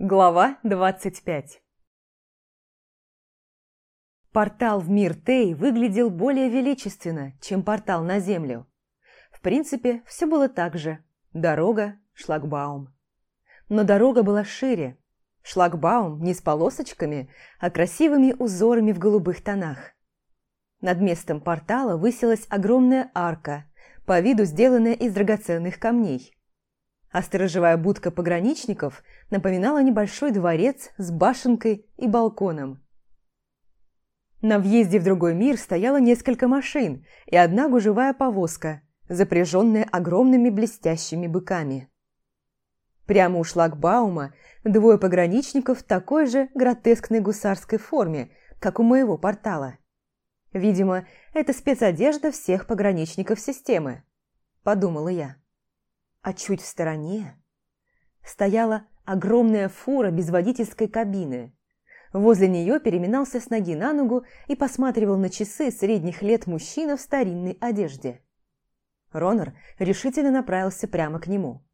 Глава 25 Портал в мир Тей выглядел более величественно, чем портал на Землю. В принципе, все было так же. Дорога, шлагбаум. Но дорога была шире. Шлагбаум не с полосочками, а красивыми узорами в голубых тонах. Над местом портала высилась огромная арка, по виду сделанная из драгоценных камней – а будка пограничников напоминала небольшой дворец с башенкой и балконом. На въезде в другой мир стояло несколько машин и одна гужевая повозка, запряженная огромными блестящими быками. Прямо у шлагбаума двое пограничников в такой же гротескной гусарской форме, как у моего портала. Видимо, это спецодежда всех пограничников системы, подумала я а чуть в стороне стояла огромная фура без водительской кабины. Возле нее переминался с ноги на ногу и посматривал на часы средних лет мужчина в старинной одежде. Ронор решительно направился прямо к нему.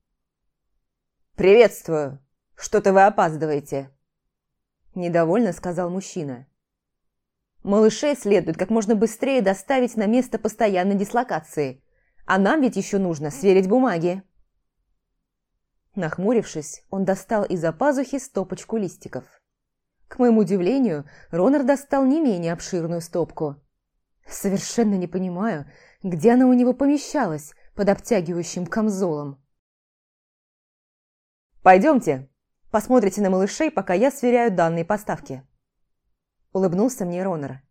«Приветствую! Что-то вы опаздываете!» Недовольно сказал мужчина. «Малышей следует как можно быстрее доставить на место постоянной дислокации, а нам ведь еще нужно сверить бумаги». Нахмурившись, он достал из-за пазухи стопочку листиков. К моему удивлению, Ронар достал не менее обширную стопку. Совершенно не понимаю, где она у него помещалась под обтягивающим камзолом. «Пойдемте, посмотрите на малышей, пока я сверяю данные поставки». Улыбнулся мне Ронар.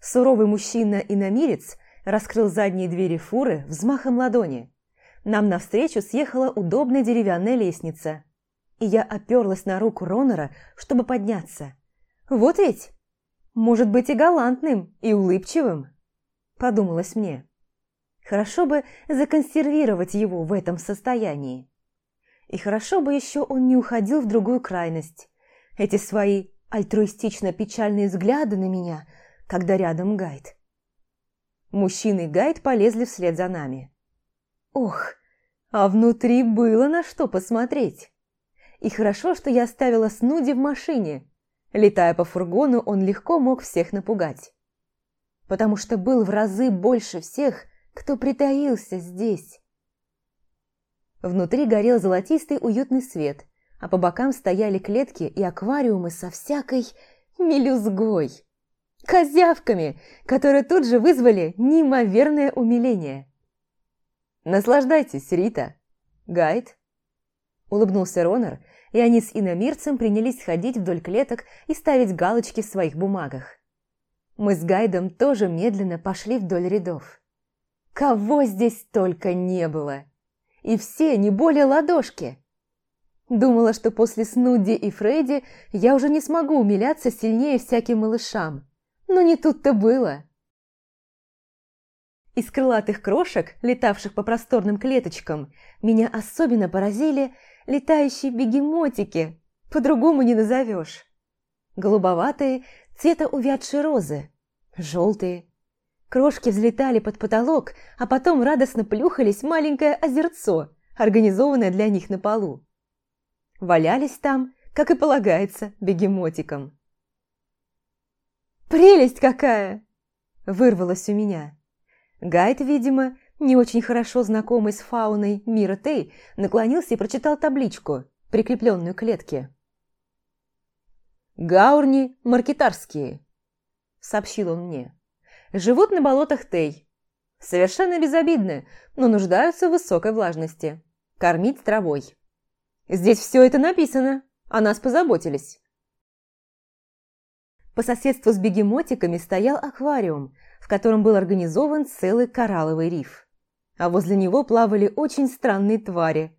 Суровый мужчина-иномирец раскрыл задние двери фуры взмахом ладони – нам навстречу съехала удобная деревянная лестница. И я оперлась на руку Ронора, чтобы подняться. Вот ведь! Может быть и галантным, и улыбчивым, подумалось мне. Хорошо бы законсервировать его в этом состоянии. И хорошо бы еще он не уходил в другую крайность. Эти свои альтруистично-печальные взгляды на меня, когда рядом гайд. Мужчины и гайд полезли вслед за нами. Ох, а внутри было на что посмотреть. И хорошо, что я оставила Снуди в машине. Летая по фургону, он легко мог всех напугать. Потому что был в разы больше всех, кто притаился здесь. Внутри горел золотистый уютный свет, а по бокам стояли клетки и аквариумы со всякой мелюзгой. Козявками, которые тут же вызвали неимоверное умиление. Наслаждайтесь, Рита. Гайд. Улыбнулся Ронар, и они с иномирцем принялись ходить вдоль клеток и ставить галочки в своих бумагах. Мы с Гайдом тоже медленно пошли вдоль рядов. Кого здесь только не было! И все не более ладошки! Думала, что после Снуди и Фредди я уже не смогу умиляться сильнее всяким малышам. Но не тут-то было. Из крылатых крошек, летавших по просторным клеточкам, меня особенно поразили летающие бегемотики. По-другому не назовешь. Голубоватые, цвета увядшей розы. Желтые. Крошки взлетали под потолок, а потом радостно плюхались в маленькое озерцо, организованное для них на полу. Валялись там, как и полагается, бегемотикам. «Прелесть какая!» – Вырвалось у меня. Гайд, видимо, не очень хорошо знакомый с фауной мира Тей, наклонился и прочитал табличку, прикрепленную к клетке. «Гаурни маркетарские», — сообщил он мне. «Живут на болотах Тей. Совершенно безобидны, но нуждаются в высокой влажности. Кормить травой. Здесь все это написано, о нас позаботились». По соседству с бегемотиками стоял аквариум – в котором был организован целый коралловый риф. А возле него плавали очень странные твари.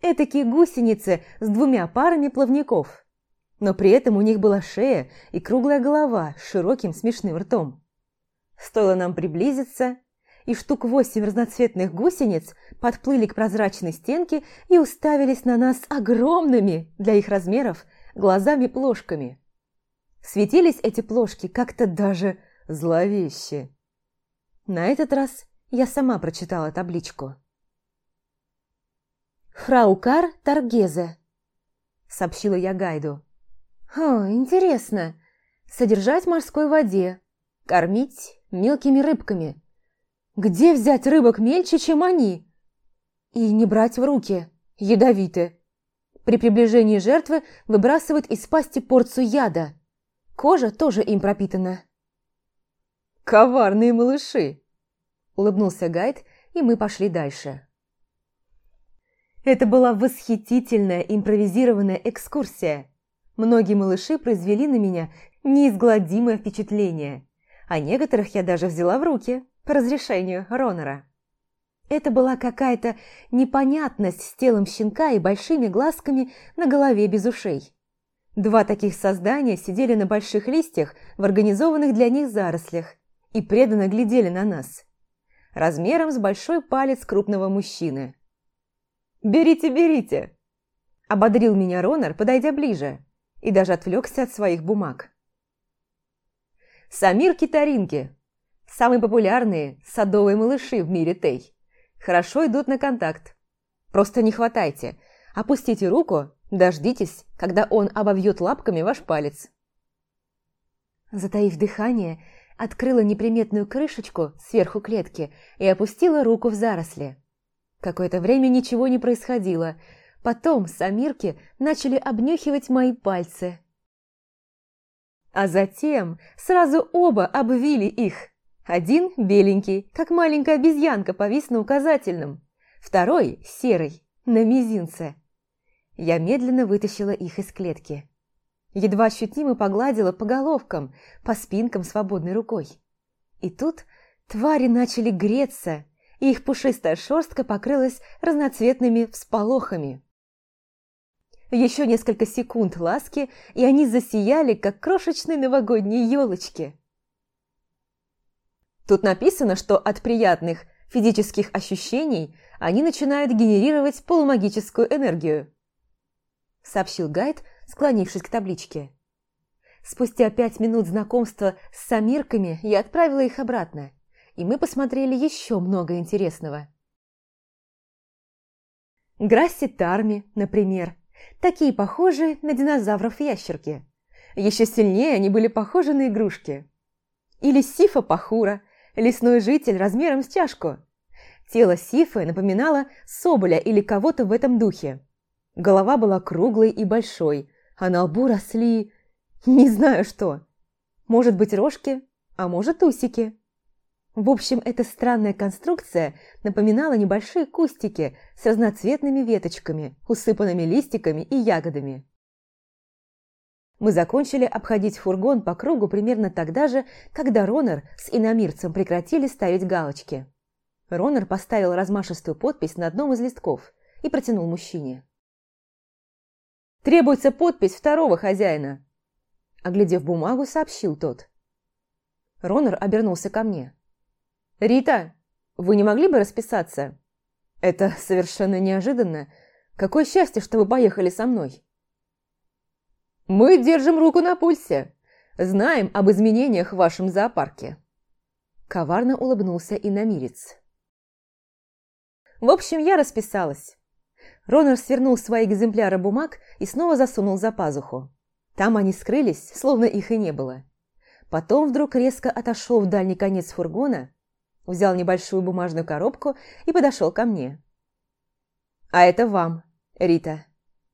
Этакие гусеницы с двумя парами плавников. Но при этом у них была шея и круглая голова с широким смешным ртом. Стоило нам приблизиться, и штук восемь разноцветных гусениц подплыли к прозрачной стенке и уставились на нас огромными для их размеров глазами-плошками. Светились эти плошки как-то даже зловеще. На этот раз я сама прочитала табличку. «Фраукар Таргезе», — сообщила я гайду. «О, интересно. Содержать в морской воде, кормить мелкими рыбками. Где взять рыбок мельче, чем они? И не брать в руки, ядовиты. При приближении жертвы выбрасывают из пасти порцию яда. Кожа тоже им пропитана». Коварные малыши!» Улыбнулся Гайд, и мы пошли дальше. Это была восхитительная импровизированная экскурсия. Многие малыши произвели на меня неизгладимое впечатление, а некоторых я даже взяла в руки по разрешению Ронора. Это была какая-то непонятность с телом щенка и большими глазками на голове без ушей. Два таких создания сидели на больших листьях в организованных для них зарослях и преданно глядели на нас, размером с большой палец крупного мужчины. «Берите, берите!» – ободрил меня Ронар, подойдя ближе, и даже отвлекся от своих бумаг. «Самир Китаринки – самые популярные садовые малыши в мире Тей. Хорошо идут на контакт. Просто не хватайте, опустите руку, дождитесь, когда он обовьет лапками ваш палец». Затаив дыхание, открыла неприметную крышечку сверху клетки и опустила руку в заросли. Какое-то время ничего не происходило. Потом самирки начали обнюхивать мои пальцы. А затем сразу оба обвили их. Один беленький, как маленькая обезьянка, повис на указательном. Второй серый, на мизинце. Я медленно вытащила их из клетки едва ощутимо погладила по головкам, по спинкам свободной рукой. И тут твари начали греться, и их пушистая шерстка покрылась разноцветными всполохами. Еще несколько секунд ласки, и они засияли, как крошечные новогодние елочки. Тут написано, что от приятных физических ощущений они начинают генерировать полумагическую энергию, сообщил гайд, склонившись к табличке. Спустя пять минут знакомства с самирками я отправила их обратно, и мы посмотрели еще много интересного. Грасси Тарми, например, такие похожие на динозавров ящерки. Еще сильнее они были похожи на игрушки. Или Сифа Пахура, лесной житель размером с чашку. Тело Сифы напоминало соболя или кого-то в этом духе. Голова была круглой и большой, она росли... Не знаю что. Может быть, рожки, а может, усики. В общем, эта странная конструкция напоминала небольшие кустики с разноцветными веточками, усыпанными листиками и ягодами. Мы закончили обходить фургон по кругу примерно тогда же, когда Ронер с иномирцем прекратили ставить галочки. Ронер поставил размашистую подпись на одном из листков и протянул мужчине. Требуется подпись второго хозяина!» Оглядев бумагу, сообщил тот. Ронор обернулся ко мне. «Рита, вы не могли бы расписаться?» «Это совершенно неожиданно. Какое счастье, что вы поехали со мной!» «Мы держим руку на пульсе. Знаем об изменениях в вашем зоопарке». Коварно улыбнулся и иномирец. «В общем, я расписалась. Ронер свернул свои экземпляры бумаг и снова засунул за пазуху. Там они скрылись, словно их и не было. Потом вдруг резко отошел в дальний конец фургона, взял небольшую бумажную коробку и подошел ко мне. «А это вам, Рита»,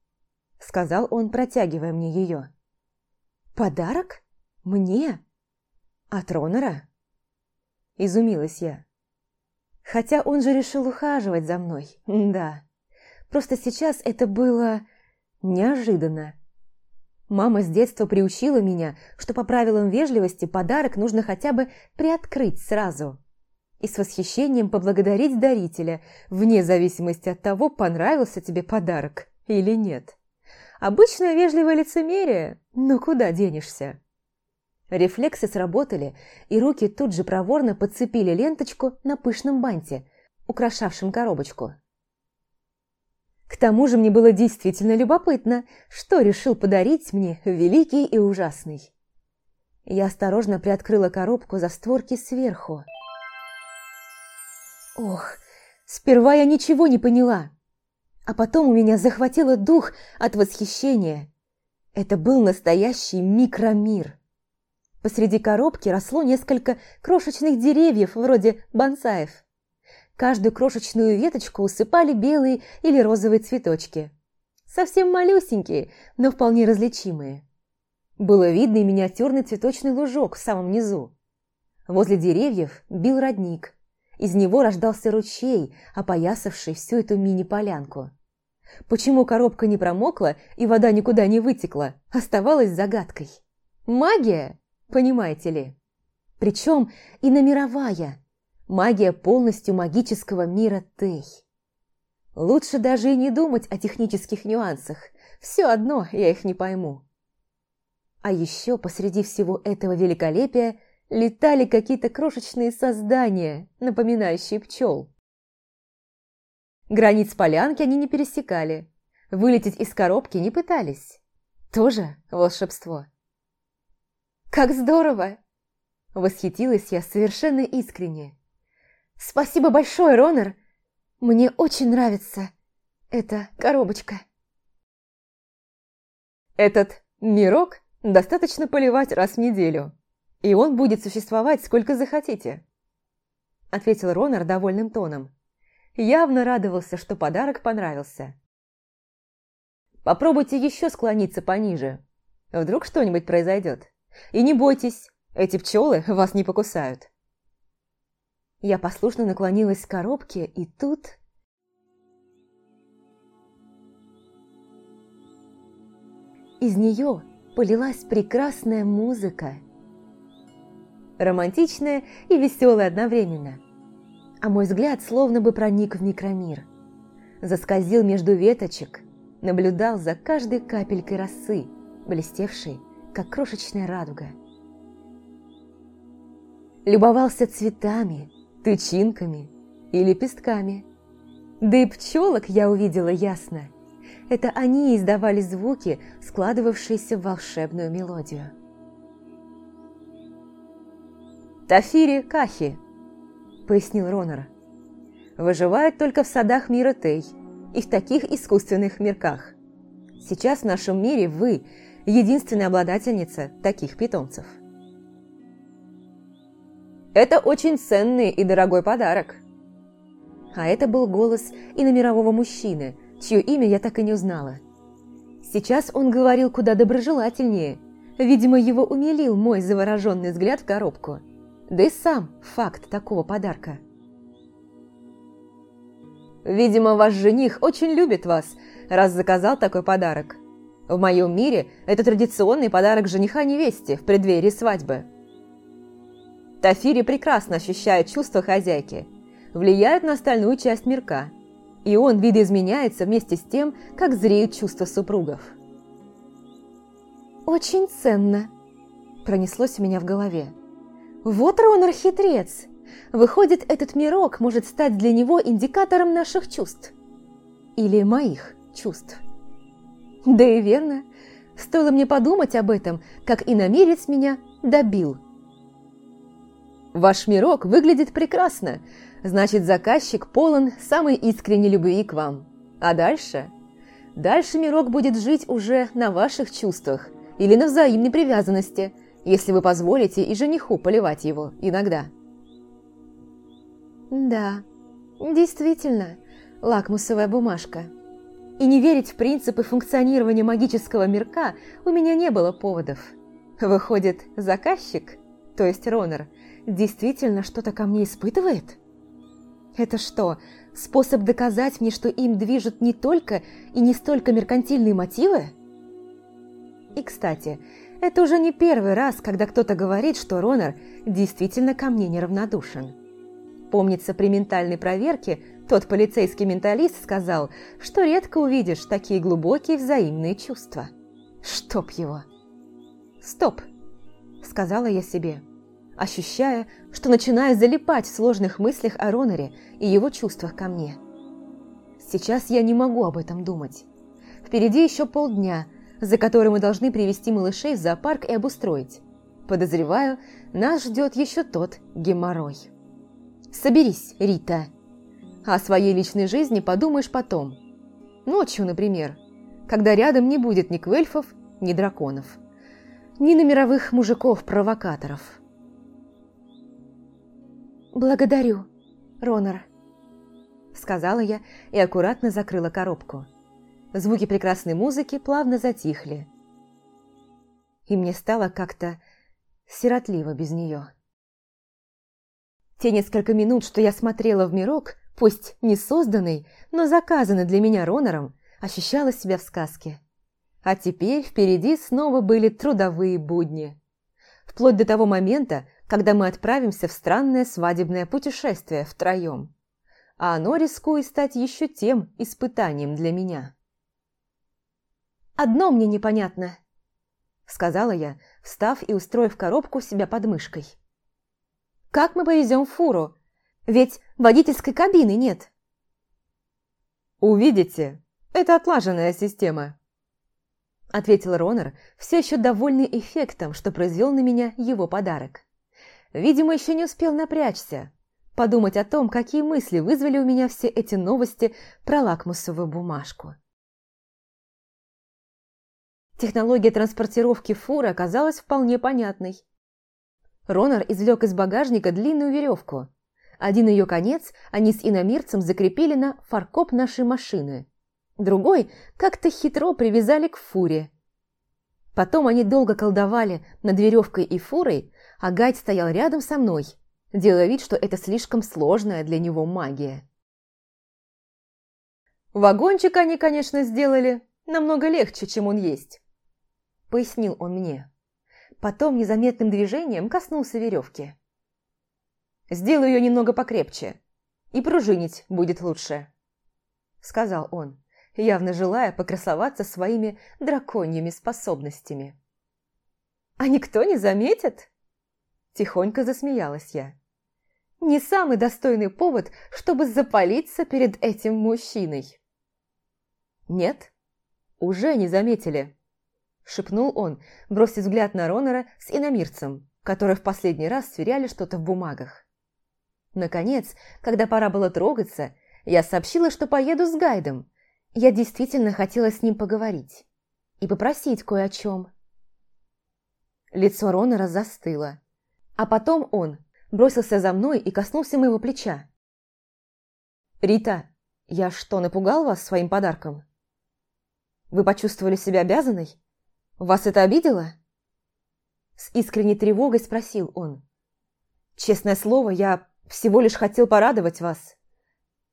— сказал он, протягивая мне ее. «Подарок? Мне? От Ронера?» Изумилась я. «Хотя он же решил ухаживать за мной, да». Просто сейчас это было неожиданно. Мама с детства приучила меня, что по правилам вежливости подарок нужно хотя бы приоткрыть сразу. И с восхищением поблагодарить дарителя, вне зависимости от того, понравился тебе подарок или нет. Обычное вежливое лицемерие, но куда денешься? Рефлексы сработали, и руки тут же проворно подцепили ленточку на пышном банте, украшавшем коробочку. К тому же мне было действительно любопытно, что решил подарить мне великий и ужасный. Я осторожно приоткрыла коробку за створки сверху. Ох, сперва я ничего не поняла. А потом у меня захватило дух от восхищения. Это был настоящий микромир. Посреди коробки росло несколько крошечных деревьев вроде бонсаев каждую крошечную веточку усыпали белые или розовые цветочки. Совсем малюсенькие, но вполне различимые. Было видно и миниатюрный цветочный лужок в самом низу. Возле деревьев бил родник. Из него рождался ручей, опоясавший всю эту мини-полянку. Почему коробка не промокла и вода никуда не вытекла, оставалось загадкой. Магия, понимаете ли. Причем и намировая, Магия полностью магического мира Тей. Лучше даже и не думать о технических нюансах. Все одно я их не пойму. А еще посреди всего этого великолепия летали какие-то крошечные создания, напоминающие пчел. Границ полянки они не пересекали. Вылететь из коробки не пытались. Тоже волшебство. «Как здорово!» Восхитилась я совершенно искренне. Спасибо большое, Ронер. Мне очень нравится эта коробочка. Этот мирок достаточно поливать раз в неделю, и он будет существовать сколько захотите, ответил Ронер довольным тоном. Явно радовался, что подарок понравился. Попробуйте еще склониться пониже. Вдруг что-нибудь произойдет. И не бойтесь, эти пчелы вас не покусают. Я послушно наклонилась к коробке, и тут... Из нее полилась прекрасная музыка. Романтичная и веселая одновременно. А мой взгляд словно бы проник в микромир. Заскользил между веточек, наблюдал за каждой капелькой росы, блестевшей, как крошечная радуга. Любовался цветами, тычинками и лепестками. Да и пчелок я увидела ясно. Это они издавали звуки, складывавшиеся в волшебную мелодию. «Тафири Кахи», — пояснил Ронор. «Выживают только в садах мира Тей и в таких искусственных мирках. Сейчас в нашем мире вы — единственная обладательница таких питомцев». Это очень ценный и дорогой подарок. А это был голос иномирового мужчины, чье имя я так и не узнала. Сейчас он говорил куда доброжелательнее. Видимо, его умилил мой завороженный взгляд в коробку. Да и сам факт такого подарка. «Видимо, ваш жених очень любит вас, раз заказал такой подарок. В моем мире это традиционный подарок жениха невесте в преддверии свадьбы», Тафири прекрасно ощущает чувство хозяйки, влияет на остальную часть мирка, и он видоизменяется вместе с тем, как зреют чувства супругов. «Очень ценно», – пронеслось у меня в голове. «Вот Ронар хитрец! Выходит, этот мирок может стать для него индикатором наших чувств. Или моих чувств». «Да и верно. Стоило мне подумать об этом, как иномерец меня добил». Ваш мирок выглядит прекрасно. Значит, заказчик полон самой искренней любви к вам. А дальше? Дальше мирок будет жить уже на ваших чувствах или на взаимной привязанности, если вы позволите и жениху поливать его иногда. Да, действительно, лакмусовая бумажка. И не верить в принципы функционирования магического мирка у меня не было поводов. Выходит, заказчик, то есть Ронер – действительно что-то ко мне испытывает? Это что, способ доказать мне, что им движут не только и не столько меркантильные мотивы? И, кстати, это уже не первый раз, когда кто-то говорит, что Ронар действительно ко мне неравнодушен. Помнится, при ментальной проверке тот полицейский менталист сказал, что редко увидишь такие глубокие взаимные чувства. Чтоб его! «Стоп!» – сказала я себе – ощущая, что начинаю залипать в сложных мыслях о Роноре и его чувствах ко мне. Сейчас я не могу об этом думать. Впереди еще полдня, за который мы должны привести малышей в зоопарк и обустроить. Подозреваю, нас ждет еще тот геморрой. Соберись, Рита. О своей личной жизни подумаешь потом. Ночью, например, когда рядом не будет ни квельфов, ни драконов. Ни на мировых мужиков-провокаторов. «Благодарю, Ронор», — сказала я и аккуратно закрыла коробку. Звуки прекрасной музыки плавно затихли. И мне стало как-то сиротливо без нее. Те несколько минут, что я смотрела в мирок, пусть не созданный, но заказанный для меня Ронором, ощущала себя в сказке. А теперь впереди снова были трудовые будни. Вплоть до того момента, когда мы отправимся в странное свадебное путешествие втроем. А оно рискует стать еще тем испытанием для меня. «Одно мне непонятно», — сказала я, встав и устроив коробку себя под мышкой. «Как мы повезем фуру? Ведь водительской кабины нет». «Увидите, это отлаженная система», — ответил Ронер, все еще довольный эффектом, что произвел на меня его подарок. Видимо, еще не успел напрячься. Подумать о том, какие мысли вызвали у меня все эти новости про лакмусовую бумажку. Технология транспортировки фуры оказалась вполне понятной. Ронар извлек из багажника длинную веревку. Один ее конец они с иномирцем закрепили на фаркоп нашей машины. Другой как-то хитро привязали к фуре. Потом они долго колдовали над веревкой и фурой, а Гайд стоял рядом со мной, делая вид, что это слишком сложная для него магия. «Вагончик они, конечно, сделали намного легче, чем он есть», — пояснил он мне. Потом незаметным движением коснулся веревки. «Сделаю ее немного покрепче, и пружинить будет лучше», — сказал он, явно желая покрасоваться своими драконьими способностями. «А никто не заметит?» – тихонько засмеялась я. «Не самый достойный повод, чтобы запалиться перед этим мужчиной». «Нет, уже не заметили», – шепнул он, бросив взгляд на Ронора с иномирцем, которые в последний раз сверяли что-то в бумагах. Наконец, когда пора было трогаться, я сообщила, что поеду с гайдом. Я действительно хотела с ним поговорить и попросить кое о чем. Лицо Ронора застыло. А потом он бросился за мной и коснулся моего плеча. «Рита, я что, напугал вас своим подарком? Вы почувствовали себя обязанной? Вас это обидело?» С искренней тревогой спросил он. «Честное слово, я всего лишь хотел порадовать вас.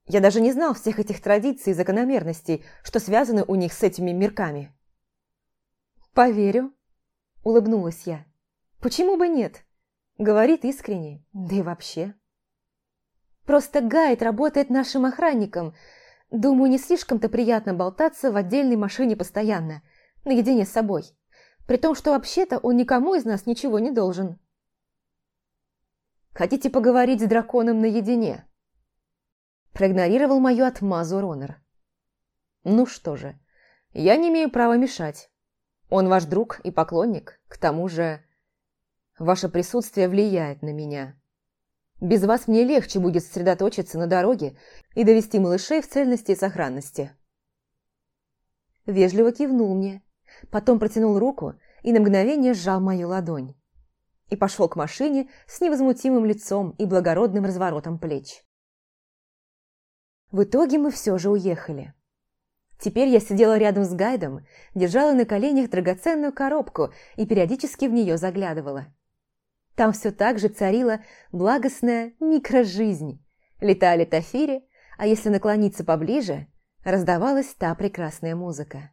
Я даже не знал всех этих традиций и закономерностей, что связаны у них с этими мирками». «Поверю», – улыбнулась я. «Почему бы нет?» Говорит искренне, да и вообще. Просто Гайд работает нашим охранником. Думаю, не слишком-то приятно болтаться в отдельной машине постоянно, наедине с собой. При том, что вообще-то он никому из нас ничего не должен. Хотите поговорить с драконом наедине? Проигнорировал мою отмазу Ронер. Ну что же, я не имею права мешать. Он ваш друг и поклонник, к тому же... Ваше присутствие влияет на меня. Без вас мне легче будет сосредоточиться на дороге и довести малышей в цельности и сохранности». Вежливо кивнул мне, потом протянул руку и на мгновение сжал мою ладонь. И пошел к машине с невозмутимым лицом и благородным разворотом плеч. В итоге мы все же уехали. Теперь я сидела рядом с гайдом, держала на коленях драгоценную коробку и периодически в нее заглядывала. Там все так же царила благостная микрожизнь. жизни. Летали тафири, а если наклониться поближе, раздавалась та прекрасная музыка.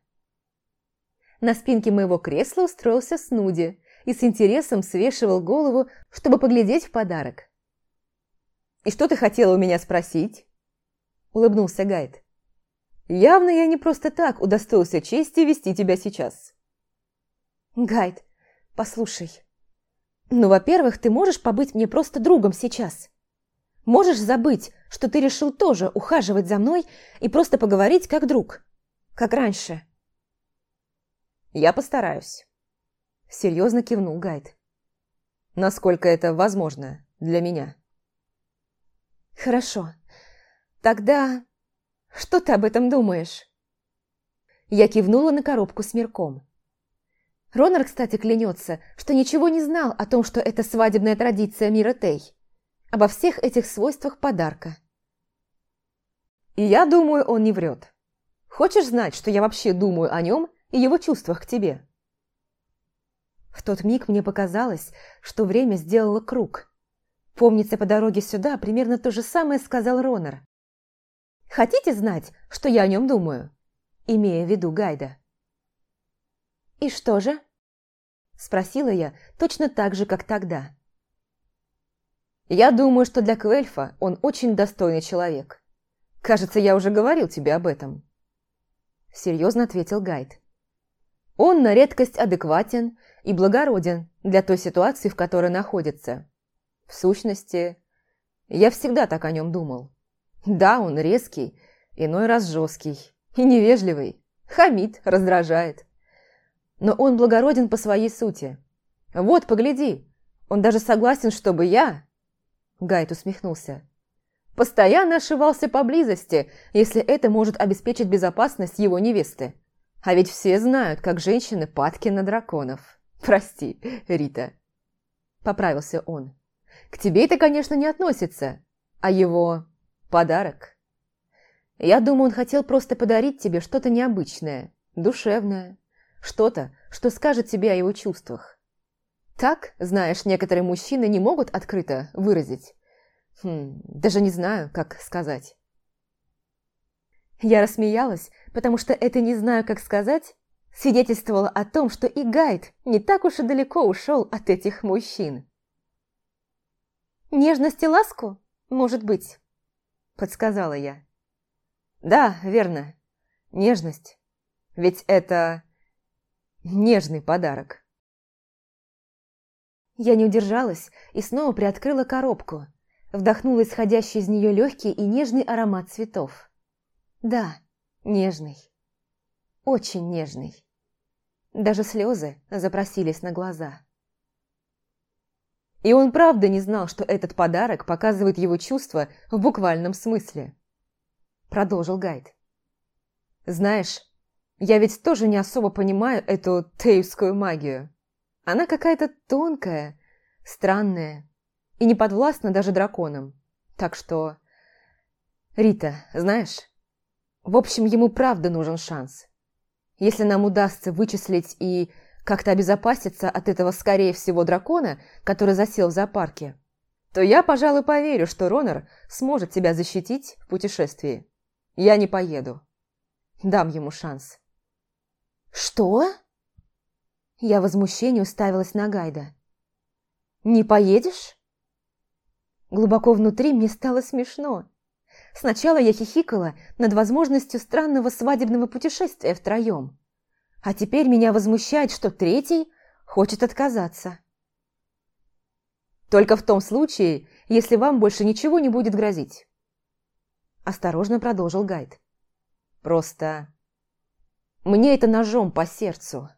На спинке моего кресла устроился Снуди и с интересом свешивал голову, чтобы поглядеть в подарок. «И что ты хотела у меня спросить?» – улыбнулся Гайд. «Явно я не просто так удостоился чести вести тебя сейчас». «Гайд, послушай», ну, во-первых, ты можешь побыть мне просто другом сейчас. Можешь забыть, что ты решил тоже ухаживать за мной и просто поговорить как друг. Как раньше. Я постараюсь. Серьезно кивнул Гайд. Насколько это возможно для меня. Хорошо. Тогда что ты об этом думаешь? Я кивнула на коробку с мирком. Ронар, кстати, клянется, что ничего не знал о том, что это свадебная традиция мира Тей. Обо всех этих свойствах подарка. И я думаю, он не врет. Хочешь знать, что я вообще думаю о нем и его чувствах к тебе? В тот миг мне показалось, что время сделало круг. Помнится, по дороге сюда примерно то же самое сказал Ронар. Хотите знать, что я о нем думаю? Имея в виду Гайда. «И что же?» – спросила я, точно так же, как тогда. «Я думаю, что для Квельфа он очень достойный человек. Кажется, я уже говорил тебе об этом». Серьезно ответил Гайд. «Он на редкость адекватен и благороден для той ситуации, в которой находится. В сущности, я всегда так о нем думал. Да, он резкий, иной раз жесткий и невежливый, хамит, раздражает» но он благороден по своей сути. Вот, погляди, он даже согласен, чтобы я...» Гайд усмехнулся. «Постоянно ошивался поблизости, если это может обеспечить безопасность его невесты. А ведь все знают, как женщины падки на драконов. Прости, Рита». Поправился он. «К тебе это, конечно, не относится, а его подарок. Я думаю, он хотел просто подарить тебе что-то необычное, душевное, что-то, что скажет тебе о его чувствах. Так, знаешь, некоторые мужчины не могут открыто выразить. Хм, даже не знаю, как сказать. Я рассмеялась, потому что это «не знаю, как сказать» свидетельствовало о том, что и Гайд не так уж и далеко ушел от этих мужчин. «Нежность и ласку, может быть», – подсказала я. «Да, верно. Нежность. Ведь это Нежный подарок. Я не удержалась и снова приоткрыла коробку. Вдохнула исходящий из нее легкий и нежный аромат цветов. Да, нежный. Очень нежный. Даже слезы запросились на глаза. И он правда не знал, что этот подарок показывает его чувства в буквальном смысле. Продолжил гайд. «Знаешь, я ведь тоже не особо понимаю эту тейвскую магию. Она какая-то тонкая, странная и не подвластна даже драконам. Так что... Рита, знаешь, в общем, ему правда нужен шанс. Если нам удастся вычислить и как-то обезопаситься от этого, скорее всего, дракона, который засел в зоопарке, то я, пожалуй, поверю, что Ронар сможет тебя защитить в путешествии. Я не поеду. Дам ему шанс. «Что?» Я в возмущении уставилась на Гайда. «Не поедешь?» Глубоко внутри мне стало смешно. Сначала я хихикала над возможностью странного свадебного путешествия втроем. А теперь меня возмущает, что третий хочет отказаться. «Только в том случае, если вам больше ничего не будет грозить», – осторожно продолжил Гайд. «Просто мне это ножом по сердцу.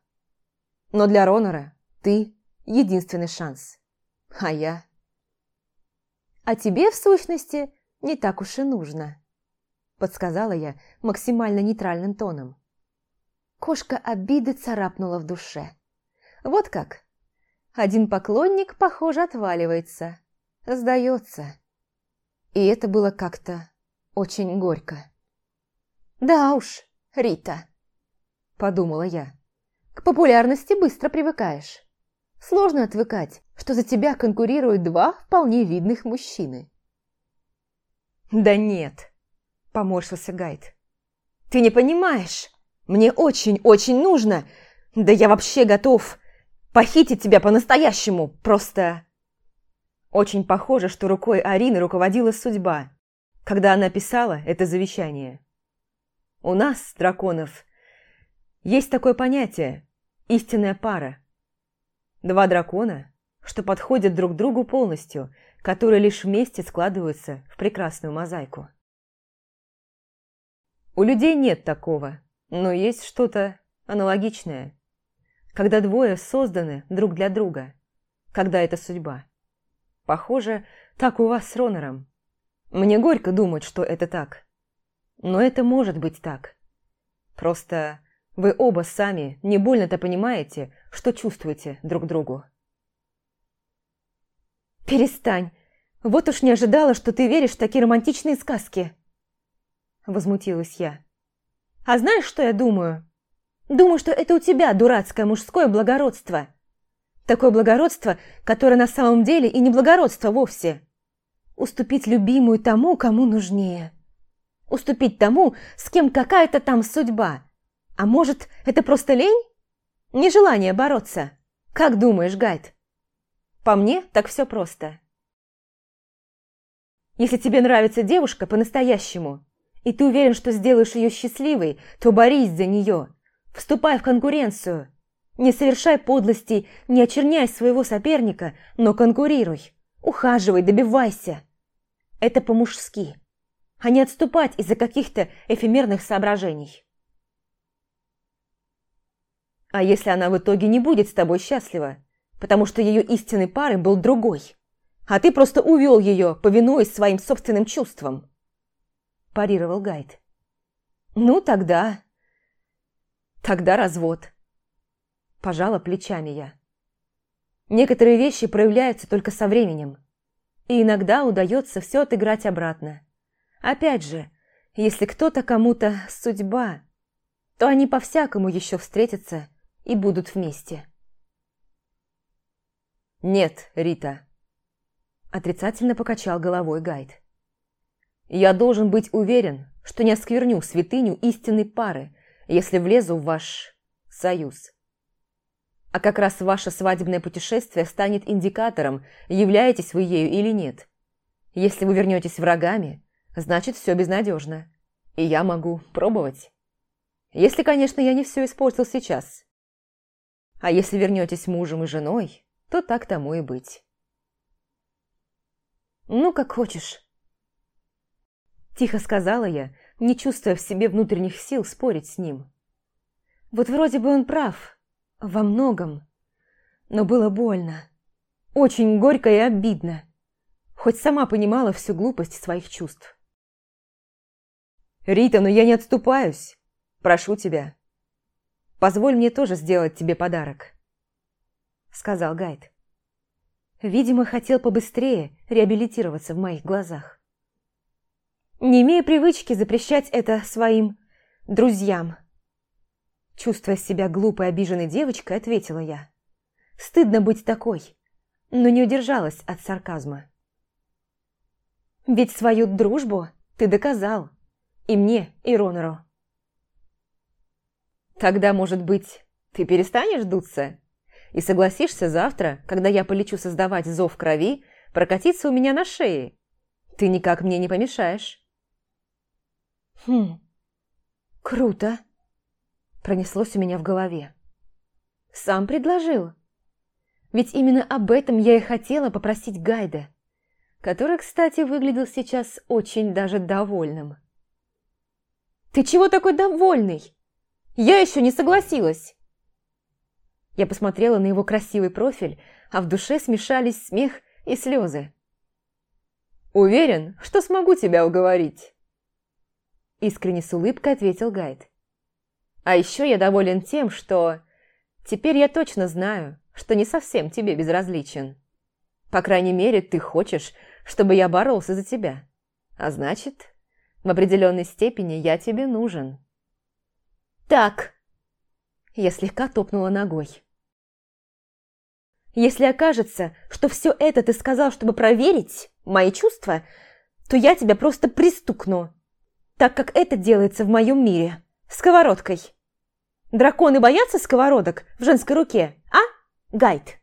Но для Ронора ты единственный шанс. А я... А тебе, в сущности, не так уж и нужно, подсказала я максимально нейтральным тоном. Кошка обиды царапнула в душе. Вот как. Один поклонник, похоже, отваливается. Сдается. И это было как-то очень горько. Да уж, Рита. – подумала я. «К популярности быстро привыкаешь. Сложно отвыкать, что за тебя конкурируют два вполне видных мужчины». «Да нет», – поморщился Гайд. «Ты не понимаешь. Мне очень-очень нужно. Да я вообще готов похитить тебя по-настоящему. Просто...» Очень похоже, что рукой Арины руководила судьба, когда она писала это завещание. «У нас, драконов, есть такое понятие – истинная пара. Два дракона, что подходят друг другу полностью, которые лишь вместе складываются в прекрасную мозаику. У людей нет такого, но есть что-то аналогичное. Когда двое созданы друг для друга, когда это судьба. Похоже, так у вас с Ронором. Мне горько думать, что это так. Но это может быть так. Просто вы оба сами не больно-то понимаете, что чувствуете друг другу. «Перестань! Вот уж не ожидала, что ты веришь в такие романтичные сказки!» Возмутилась я. «А знаешь, что я думаю? Думаю, что это у тебя дурацкое мужское благородство. Такое благородство, которое на самом деле и не благородство вовсе. Уступить любимую тому, кому нужнее. Уступить тому, с кем какая-то там судьба» А может, это просто лень? Нежелание бороться? Как думаешь, Гайд? По мне, так все просто. Если тебе нравится девушка по-настоящему, и ты уверен, что сделаешь ее счастливой, то борись за нее. Вступай в конкуренцию. Не совершай подлостей, не очерняй своего соперника, но конкурируй. Ухаживай, добивайся. Это по-мужски. А не отступать из-за каких-то эфемерных соображений. А если она в итоге не будет с тобой счастлива, потому что ее истинной парой был другой, а ты просто увел ее, повинуясь своим собственным чувствам?» Парировал гайд. «Ну, тогда... тогда развод». Пожала плечами я. Некоторые вещи проявляются только со временем, и иногда удается все отыграть обратно. Опять же, если кто-то кому-то судьба, то они по-всякому еще встретятся – и будут вместе. «Нет, Рита», – отрицательно покачал головой гайд. «Я должен быть уверен, что не оскверню святыню истинной пары, если влезу в ваш союз. А как раз ваше свадебное путешествие станет индикатором, являетесь вы ею или нет. Если вы вернетесь врагами, значит все безнадежно, и я могу пробовать». Если, конечно, я не все испортил сейчас. А если вернетесь мужем и женой, то так тому и быть. Ну, как хочешь. Тихо сказала я, не чувствуя в себе внутренних сил спорить с ним. Вот вроде бы он прав. Во многом. Но было больно. Очень горько и обидно. Хоть сама понимала всю глупость своих чувств. «Рита, но я не отступаюсь. Прошу тебя, Позволь мне тоже сделать тебе подарок», — сказал Гайд. Видимо, хотел побыстрее реабилитироваться в моих глазах. Не имея привычки запрещать это своим друзьям. Чувствуя себя глупой обиженной девочкой, ответила я. Стыдно быть такой, но не удержалась от сарказма. Ведь свою дружбу ты доказал. И мне, и Ронору. Тогда, может быть, ты перестанешь дуться? И согласишься завтра, когда я полечу создавать зов крови, прокатиться у меня на шее? Ты никак мне не помешаешь. Хм, круто. Пронеслось у меня в голове. Сам предложил. Ведь именно об этом я и хотела попросить Гайда, который, кстати, выглядел сейчас очень даже довольным. «Ты чего такой довольный?» Я еще не согласилась!» Я посмотрела на его красивый профиль, а в душе смешались смех и слезы. «Уверен, что смогу тебя уговорить!» Искренне с улыбкой ответил Гайд. «А еще я доволен тем, что... Теперь я точно знаю, что не совсем тебе безразличен. По крайней мере, ты хочешь, чтобы я боролся за тебя. А значит, в определенной степени я тебе нужен». «Так!» Я слегка топнула ногой. «Если окажется, что все это ты сказал, чтобы проверить мои чувства, то я тебя просто пристукну, так как это делается в моем мире, сковородкой. Драконы боятся сковородок в женской руке, а, Гайд?»